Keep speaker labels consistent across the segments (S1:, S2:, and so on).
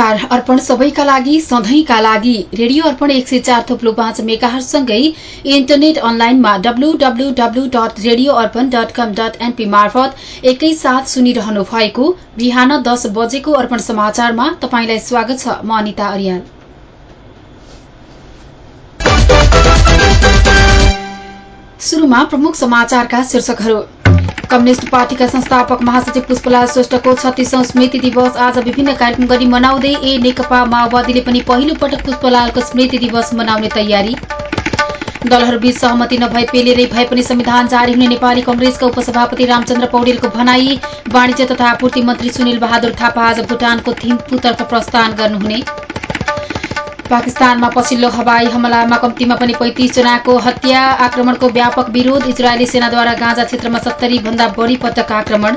S1: नमस्कार अर्पण सबैका लागि सधैँका लागि। रेडियो अर्पण एक सय चार थोप्लो पाँच मेगाहरूसँगै इन्टरनेट अनलाइनमा WWW dot radio Arpan dot com dot NP मार्फत एकैसाथ सुनिरहनु भएको बिहान दस बजेको अर्पण समाचारमा तपाईँलाई स्वागत छ। म अनिता अर्याल। शुरूमा प्रमुख समाचारका शीर्षकहरू। कम्युनिष्ट पार्टीका संस्थापक महासचिव पुष्पलाल श्रेष्ठको छत्तीसौं स्मृति दिवस आज विभिन्न कार्यक्रम गरी मनाउँदै ए नेकपा माओवादीले पनि पहिलो पटक पुष्पलालको स्मृति दिवस मनाउने तयारी। दलहरूबीच सहमति नभए पेलेरै भए पनि संविधान जारी हुने नेपाली कंग्रेसका उपसभापति रामचन्द्र पौडेलको भनाई वाणिज्य तथा आपूर्ति मन्त्री सुनिल बहादुर थापा आज भूटानको थिम्पूतर्फ प्रस्थान गर्नुहुने। पाकिस्तानमा पछिल्लो हवाई हमलामा कम्तीमा पनि पैंतिस जनाको हत्या आक्रमणको व्यापक विरोध इजरायली सेनाद्वारा गाँजा क्षेत्रमा सत्तरी भन्दा बढ़ी पटक आक्रमण।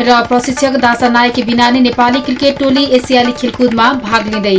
S1: र प्रशिक्षक दासा नायकी बिना नै नेपाली क्रिकेट टोली एसियाली खेलकुदमा भाग लिँदै।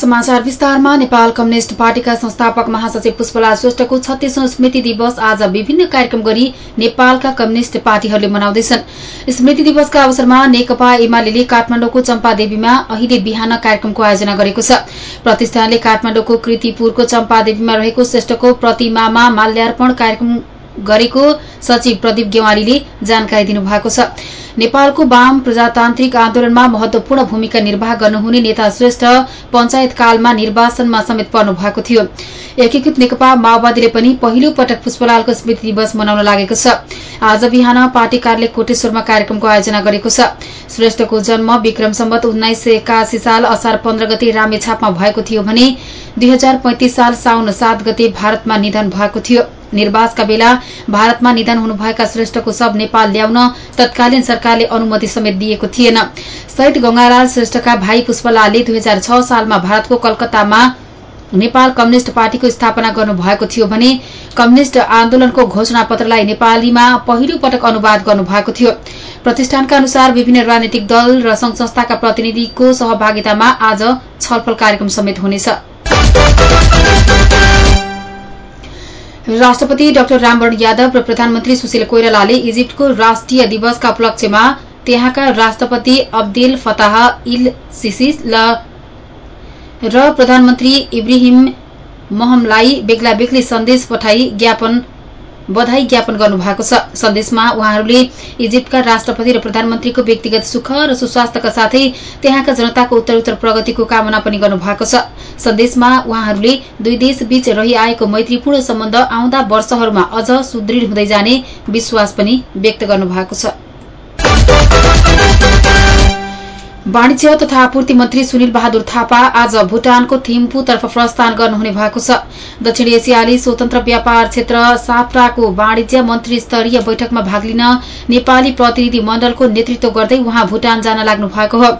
S1: समाचार विस्तारमा नेपाल कम्युनिष्ट पार्टीका संस्थापक महासचिव पुष्पलाल श्रेष्ठको छत्तीसौं स्मृति दिवस आज विभिन्न कार्यक्रम गरी नेपालका कम्युनिष्ट पार्टीहरूले मनाउँदैछन्। स्मृति दिवसका अवसरमा नेकपा एमाले काठमाडौँको चम्पादेवीमा अहिले बिहान कार्यक्रमको आयोजना गरेको छ। प्रतिष्ठानले काठमाडौँको कृतिपुरको चम्पादेवीमा रहेको श्रेष्ठको प्रतिमामा माल्यार्पण कार्यक्रम गरेको सचिव प्रदीप गेवालीले जानकारी दिनुभएको छ। नेपालको वाम प्रजातान्त्रिक आन्दोलनमा महत्वपूर्ण भूमिका निर्वाह गर्नुहुने नेता श्रेष्ठ पञ्चायत कालमा निर्वाचनमा समेत पर्नु भएको थियो। एकीकृत नेकपा माओवादीले पनि पहिलो पटक पुष्पलालको स्मृति दिवस मनाउन लागेको छ। आज बिहान पार्टी कार्यालय कोटेश्वरमा कार्यक्रमको आयोजना गरेको छ। श्रेष्ठको जन्म विक्रम सम्बत उन्नाइस सय एकासी साल असार पन्ध्र गते रामेछापमा भएको थियो भने दुई हजार पैंतिस साल साउन सात गते भारतमा निधन भएको थियो। निर्वाचका बेला भारतमा निधन हुनुभएका श्रेष्ठको शव नेपाल ल्याउन तत्कालीन सरकारले अनुमति समेत दिएको थिएन। शहीद गंगालाल श्रेष्ठका भाइ पुष्पलालले दुई सालमा भारतको कलकत्तामा नेपाल कम्युनिष्ट पार्टीको स्थापना गर्नुभएको थियो भने कम्युनिष्ट आन्दोलनको घोषणा पत्रलाई नेपालीमा पहिलो पटक अनुवाद गर्नुभएको थियो। प्रतिष्ठानका अनुसार विभिन्न राजनैतिक दल र संघ संस्थाका प्रतिनिधिको सहभागितामा आज छलफल कार्यक्रम समेत हुनेछ। राष्ट्रपति डाक्टर रामवरण यादव र प्रधानमन्त्री सुशील कोइरालाले इजिप्टको राष्ट्रिय दिवसका उपलक्ष्यमा त्यहाँका राष्ट्रपति अब्देल फताह इल सिसी र प्रधानमन्त्री इब्राहिम महमलाई बेग्ला बेग्लै सन्देश पठाई ज्ञापन बधाई ज्ञापन गर्नुभएको छ। सन्देशमा उहाँहरूले इजिप्टका राष्ट्रपति र प्रधानमन्त्रीको व्यक्तिगत सुख र सुस्वास्थ्यका साथै त्यहाँका जनताको उत्तरोत्तर प्रगतिको कामना पनि गर्नुभएको छ। सन्देशमा उहाँहरूले दुई देश बीच रहिआएको मैत्रीपूर्ण सम्बन्ध आउँदा वर्षहरूमा अझ सुदृढ हुँदै जाने विश्वास पनि व्यक्त गर्नुभएको छ। वाणिज्य तथा आपूर्ति मन्त्री सुनिल बहादुर थापा आज भूटानको थिम्पूतर्फ प्रस्थान गर्नुहुने भएको छ। दक्षिण एसियाली स्वतन्त्र व्यापार क्षेत्र साप्राको वाणिज्य मन्त्री स्तरीय बैठकमा भाग लिन नेपाली प्रतिनिधि मण्डलको नेतृत्व गर्दै उहाँ भूटान जान लाग्नु भएको हो।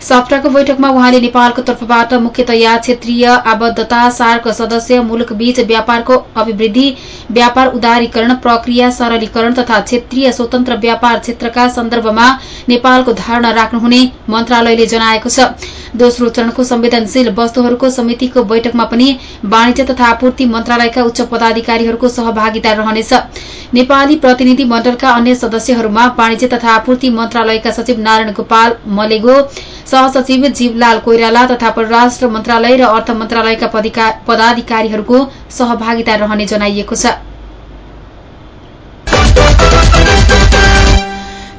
S1: साप्राको बैठकमा उहाँले नेपालको तर्फबाट मुख्यतया क्षेत्रीय आबद्धता सार्क सदस्य मुलुकबीच व्यापारको अभिवृद्धि व्यापार उदारीकरण प्रक्रिया सरलीकरण तथा क्षेत्रीय स्वतन्त्र व्यापार क्षेत्रका सन्दर्भमा नेपालको धारणा राख्नुहुने मन्त्रालयले जनाएको छ। दोस्रो चरणको संवेदनशील वस्तुहरूको समितिको बैठकमा पनि वाणिज्य तथा आपूर्ति मन्त्रालयका उच्च पदाधिकारीहरूको सहभागिता रहनेछ। नेपाली प्रतिनिधि मण्डलका अन्य सदस्यहरूमा वाणिज्य तथा आपूर्ति मन्त्रालयका सचिव नारायण गोपाल मलेगो सहसचिव जीवलाल कोइराला तथा परराष्ट्र मन्त्रालय र अर्थ मन्त्रालयका पदाधिकारीहरूको सहभागिता रहने जनाइएको छ।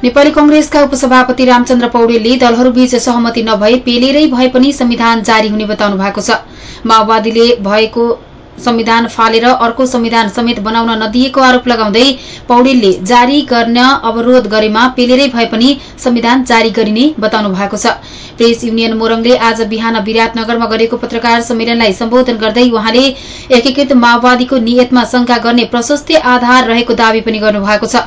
S1: नेपाली कंग्रेसका उपसभापति रामचन्द्र पौडेलले दलहरूबीच सहमति नभए पेलेरै भए पनि संविधान जारी हुने बताउनु भएको छ। माओवादीले भएको संविधान फालेर अर्को संविधान समेत बनाउन नदिएको आरोप लगाउँदै पौडेलले जारी गर्न अवरोध गरेमा पेलेरै भए पनि संविधान जारी गरिने बताउनु भएको छ। प्रेस युनियन मोरङले आज बिहान विराटनगरमा गरेको पत्रकार सम्मेलनलाई सम्बोधन गर्दै उहाँले एकीकृत माओवादीको नियतमा शंका गर्ने प्रशस्त आधार रहेको दावी पनि गर्नुभएको छ।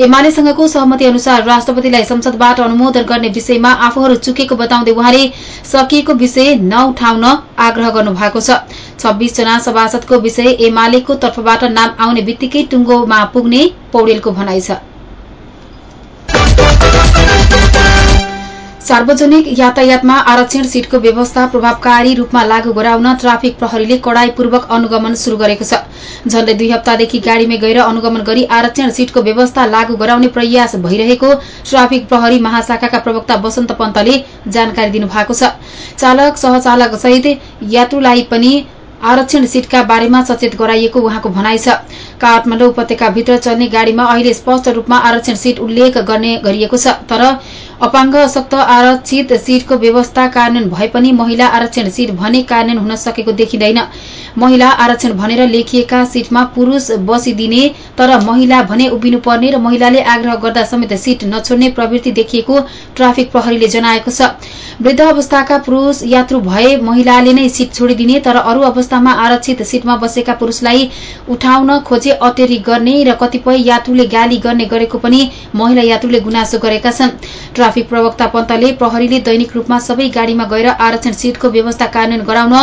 S1: एमालेसँगको सहमति अनुसार राष्ट्रपतिलाई संसदबाट अनुमोदन गर्ने विषयमा आफूहरू चुकेको बताउँदै उहाँले सकिएको विषय नउठाउन आग्रह गर्नुभएको छ। छब्बीस जना सभासदको विषय एमालेको तर्फबाट नाम आउने बित्तिकै टुङ्गोमा पुग्ने पौडेलको भनाइ छ। सार्वजनिक यातायातमा आरक्षण सीटको व्यवस्था प्रभावकारी रूपमा लागू गराउन ट्राफिक प्रहरीले कड़ाईपूर्वक अनुगमन शुरू गरेको छ। झण्डै दुई हप्तादेखि गाड़ीमै गएर अनुगमन गरी आरक्षण सीटको व्यवस्था लागू गराउने प्रयास भइरहेको ट्राफिक प्रहरी महाशाखाका प्रवक्ता वसन्त पन्तले जानकारी दिनुभएको छ। चालक सहचालक सहित यात्रुलाई पनि आरक्षण सीटका बारेमा सचेत गराइएको उहाँको भनाइ छ। काठमाडौँ उपत्यकाभित्र चल्ने गाड़ीमा अहिले स्पष्ट रूपमा आरक्षण सीट उल्लेख गर्ने गरिएको छ तर अपाङ्ग अशक्त आरक्षित सीटको व्यवस्था कार्यान्वयन भए पनि महिला आरक्षण सीट भने कार्यान्वयन हुन सकेको देखिँदैन। महिला आरक्षण भनेर लेखिएका सीटमा पुरूष बसिदिने तर महिला भने उभिनुपर्ने र महिलाले आग्रह गर्दा समेत सीट नछोड्ने प्रवृत्ति देखिएको ट्राफिक प्रहरीले जनाएको छ। वृद्ध अवस्थाका पुरूष यात्रु भए महिलाले नै सीट छोडिदिने तर अरू अवस्थामा आरक्षित सीटमा बसेका पुरूषलाई उठाउन खोजे अटेरी गर्ने र कतिपय यात्रुले गाली गर्ने गरेको पनि महिला यात्रुले गुनासो गरेका छन्। ट्राफिक प्रवक्ता पन्तले प्रहरीले दैनिक रूपमा सबै गाड़ीमा गएर आरक्षण सीटको व्यवस्था कार्यान्वयन गराउन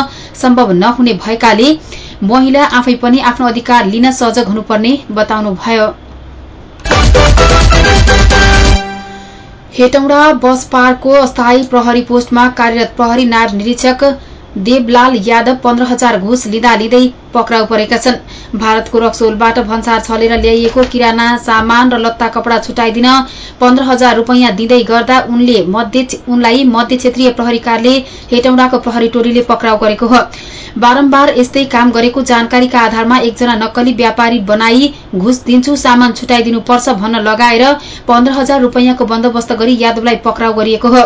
S1: सम्भव नहुने भएकाले महिला आफै पनि आफ्नो अधिकार लिन सजग हुनुपर्ने बताउनुभयो। हेटौँडा बस पार्कको अस्थायी प्रहरी पोस्टमा कार्यरत प्रहरी नायब निरीक्षक देवलाल यादव पन्ध्र हजार घुस लिँदा लिँदै पक्राउ परेका छन्। भारतको रक्सोलबाट भन्सार छलेर ल्याइएको किराना सामान र लत्ता कपडा छुटाइदिन पन्ध्र हजार रूपियाँ दिँदै गर्दा उनलाई मध्य क्षेत्रीय प्रहरी कार्यालय हेटौँडाको प्रहरी टोलीले पक्राउ गरेको हो। बारम्बार यस्तै काम गरेको जानकारीका आधारमा एकजना नक्कली व्यापारी बनाई घुस दिन्छु सामान छुटाइदिनुपर्छ भन्न लगाएर पन्ध्र हजार रूपियाँको बन्दोबस्त गरी यादवलाई पक्राउ गरिएको हो।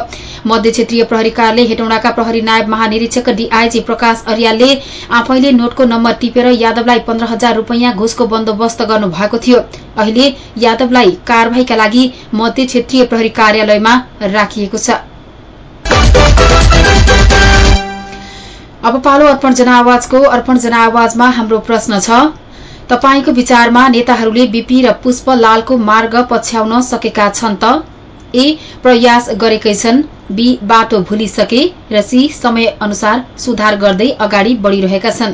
S1: मध्य क्षेत्रीय प्रहरी हेटौँडाका प्रहरी नायब महानिरीक्षक डीआईजी प्रकाश अरियालले आफैले नोटको नम्बर टिपेर यादवलाई पन्ध्र हजार रूपियाँ घुसको बन्दोबस्त गर्नु भएको थियो। अहिले यादवलाई कार्यवाहीका लागि मध्य क्षेत्रीय प्रहरी कार्यालयमा राखिएको छ। अब पालो अर्पण अर्पण जनावाजमा हाम्रो प्रश्न छ तपाईँको विचारमा नेताहरूले बीपी र पुष्प लालको मार्ग पछ्याउन सकेका छन् त? ए प्रयास गरेकै छन्। बी बाटो भुलिसके र सी समय अनुसार सुधार गर्दै अगाडि बढ़िरहेका छन्।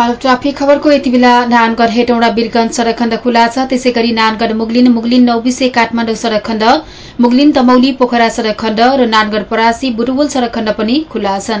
S1: पाल ट्राफिक खबरको यति बेला नानगढ हेटौँडा बिरगंज सड़क खण्ड खुला छ। त्यसै गरी नानगढ मुगलिन मुगलिन नौबिसे काठमाडौँ सड़क खण्ड मुगलिन तमौली पोखरा सड़क खण्ड र नानगढ परासी बुटुवल सड़क खण्ड पनि खुला छन्।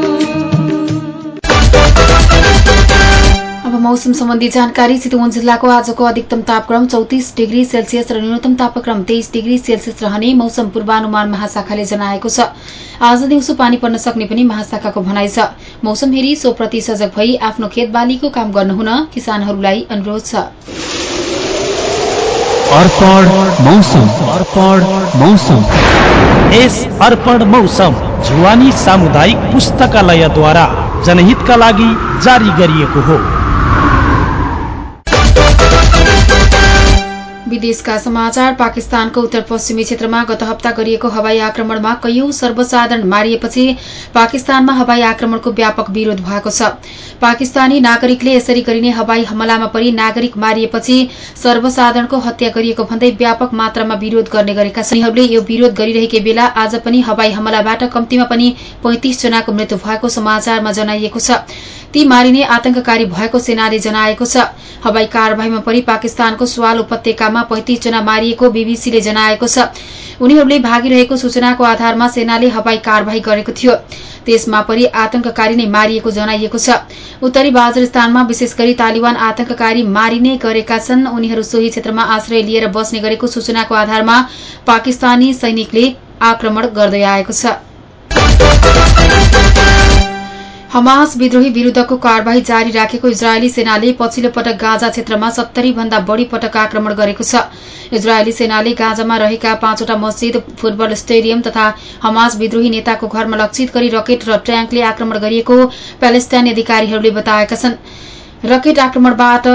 S1: मौसम सम्बन्धी जानकारी चितवन जिल्लाको आजको अधिकतम तापक्रम चौतिस डिग्री सेल्सियस र न्यूनतम तापक्रम तेइस डिग्री सेल्सियस रहने मौसम पूर्वानुमान महाशाखाले जनाएको छ। आज दिउँसो पानी पर्न सक्ने पनि महाशाखाको भनाइ छ। मौसम हेरी सोप्रति सजग भई आफ्नो खेतबालीको काम गर्नुहुन किसानहरूलाई अनुरोध छ।
S2: अर्पण मौसम। अर्पण मौसम।
S3: यस अर्पण मौसम जुवानी सामुदायिक पुस्तकालयद्वारा जनहितका लागि जारी गरिएको हो।
S1: विदेशका समाचार पाकिस्तानको उत्तर पश्चिमी क्षेत्रमा गत हप्ता गरिएको हवाई आक्रमणमा कैयौं सर्वसाधारण मारिएपछि पाकिस्तानमा हवाई आक्रमणको व्यापक विरोध भएको छ। पाकिस्तानी नागरिकले यसरी गरिने हवाई हमलामा परि नागरिक मारिएपछि सर्वसाधारणको हत्या गरिएको भन्दै व्यापक मात्रामा विरोध गर्ने गरेका छन्। यो विरोध गरिरहेकै बेला आज पनि हवाई हमलाबाट कम्तीमा पनि पैंतिस जनाको मृत्यु भएको समाचारमा जनाइएको छ। ती मारिने आतंककारी भएको सेनाले जनाएको छ। हवाई कार्यवाहीमा परि पाकिस्तानको स्वाल उपत्यकामा पैंतिस जना मारिएको बीबीसीले जनाएको छ। उनीहरूले भागिरहेको सूचनाको आधारमा सेनाले हवाई कार्यवाही गरेको थियो। त्यसमा परि आतंककारी नै मारिएको जनाइएको छ। उत्तरी बाजरिस्तानमा विशेष गरी तालिबान आतंककारी मारिने गरेका छन्। उनीहरू सोही क्षेत्रमा आश्रय लिएर बस्ने गरेको सूचनाको आधारमा पाकिस्तानी सैनिकले आक्रमण गर्दै आएको छ। हमास विद्रोही विरूद्धको कार्यवाही जारी राखेको इजरायली सेनाले पछिल्लो पटक गाजा क्षेत्रमा सत्तरी भन्दा बढ़ी पटक आक्रमण गरेको छ। इजरायली सेनाले गाजामा रहेका पाँचवटा मस्जिद फुटबल स्टेडियम तथा हमास विद्रोही नेताको घरमा लक्षित गरी रकेट र ट्याङ्कले आक्रमण गरिएको प्यालेस्टाइनी अधिकारीहरूले बताएका छन्। रकेट आक्रमणबाट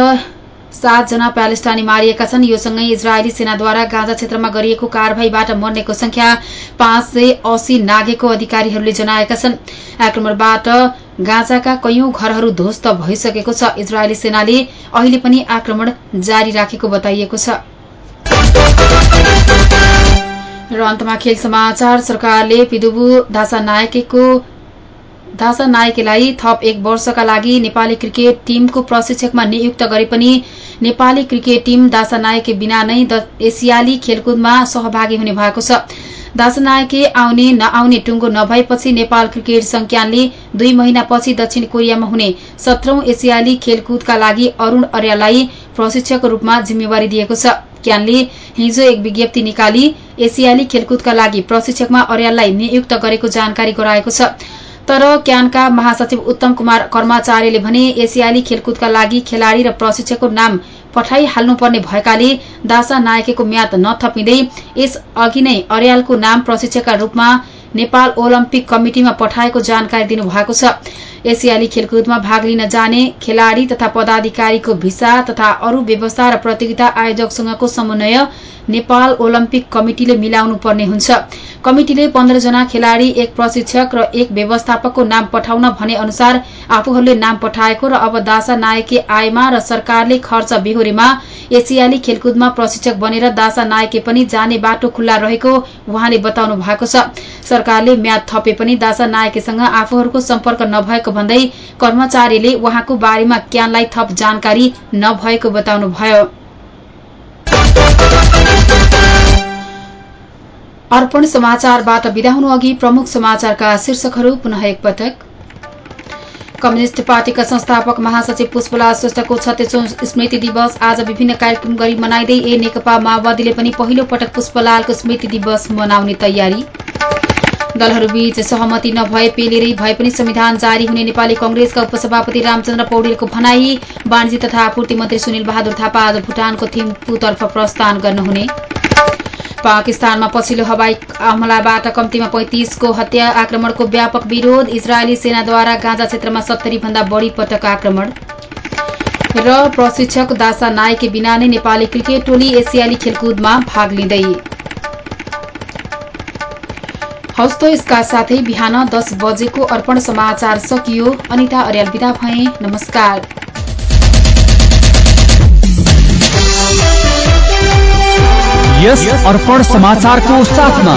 S1: सातजना प्यालेस्टाइनी मारिएका छन्। यो सँगै इजरायली सेनाद्वारा गाजा क्षेत्रमा गरिएको कार्यवाहीबाट मर्नेको संख्या पाँच सय अस्सी नागेको अधिकारीहरूले जनाएका छन्। आक्रमणबाट गाजाका कैयौं घरहरू ध्वस्त भइसकेको छ। इजरायली सेनाले अहिले पनि आक्रमण जारी राखेको बताइएको छ। र अन्तमा खेल समाचार सरकारले पिदुबु दासा नायकेको दासा नायकेलाई थप एक वर्षका लागि नेपाली क्रिकेट टीमको प्रशिक्षकमा नियुक्त गरे पनि Nepali cricket team Dassanayake बिना नै एसियाली खेलकुदमा सहभागी हुने भएको छ। दासा नायके आउने नआउने टुङ्गो नभएपछि नेपाल क्रिकेट संज्ञानले दुई महिनापछि दक्षिण कोरियामा हुने सत्रौं एसियाली खेलकुदका लागि अरूण अर्याललाई प्रशिक्षकको रूपमा जिम्मेवारी दिएको छ। क्यानले हिजो एक विज्ञप्ति निकाली एसियाली खेलकुदका लागि प्रशिक्षकमा अर्याललाई नियुक्त गरेको जानकारी गराएको छ। तर क्यानका महासचिव उत्तम कुमार कर्माचार्यले भने एसियाली खेलकुदका लागि खेलाड़ी र प्रशिक्षकको नाम पठाइहाल्नुपर्ने भएकाले दासा नायकेको म्याद नथपिँदै यस अघि नै अर्यालको नाम प्रशिक्षकका रूपमा नेपाल ओलम्पिक कमिटिमा पठाएको जानकारी दिनुभएको छ। एसियाली खेलकुदमा भाग लिन जाने खेलाड़ी तथा पदाधिकारीको भिसा तथा अरू व्यवस्था र प्रतियोगिता आयोजकसँगको समन्वय नेपाल ओलम्पिक कमिटिले मिलाउनु पर्ने हुन्छ। कमिटिले पन्ध्रजना खेलाड़ी एक प्रशिक्षक र एक व्यवस्थापकको नाम पठाउन भने अनुसार आफूहरूले नाम पठाएको र अब दासा नायके आएमा र सरकारले खर्च बेहोरेमा एसियाली खेलकुदमा प्रशिक्षक बनेर दासा नायके पनि जाने बाटो खुल्ला रहेको उहाँले बताउनु भएको छ। सरकारले म्याद थपे पनि दासा नायकेसँग आफूहरूको सम्पर्क नभएको भन्दै कर्मचारीले उहाँको बारेमा क्यानलाई थप जानकारी नभएको बताउनुभयो। अर्पण समाचारबाट अघि प्रमुख समाचारका शीर्षकहरू पुनः एकपटक कम्युनिष्ट पार्टीका संस्थापक महासचिव पुष्पलाल श्रेष्ठको छत्तीसौं स्मृति दिवस आज विभिन्न कार्यक्रम गरी मनाइँदै ए नेकपा माओवादीले पनि पहिलो पटक पुष्पलालको स्मृति दिवस मनाउने तयारी। दलहरूबीच सहमति नभए पेलेरै भए पनि संविधान जारी हुने नेपाली कंग्रेसका उपसभापति रामचन्द्र पौडेलको भनाई वाणिज्य तथा आपूर्ति मन्त्री सुनिल बहादुर थापा आज भूटानको थिम्पूतर्फ प्रस्थान गर्नुहुने। पाकिस्तानमा पछिल्लो हवाई हमलाबाट कम्तीमा पैंतिसको हत्या आक्रमणको व्यापक विरोध इजरायली सेनाद्वारा गाँजा क्षेत्रमा सत्तरी भन्दा बढ़ी पटक आक्रमण। र प्रशिक्षक दासा नायके बिना नै नेपाली क्रिकेट टोली एसियाली खेलकुदमा भाग लिँदै। हस्त यसका साथै बिहान दस बजेको अर्पण समाचार सकियो। अनिता अर्याल विदा भए। नमस्कार।
S2: यस अर्पण समाचारको साथमा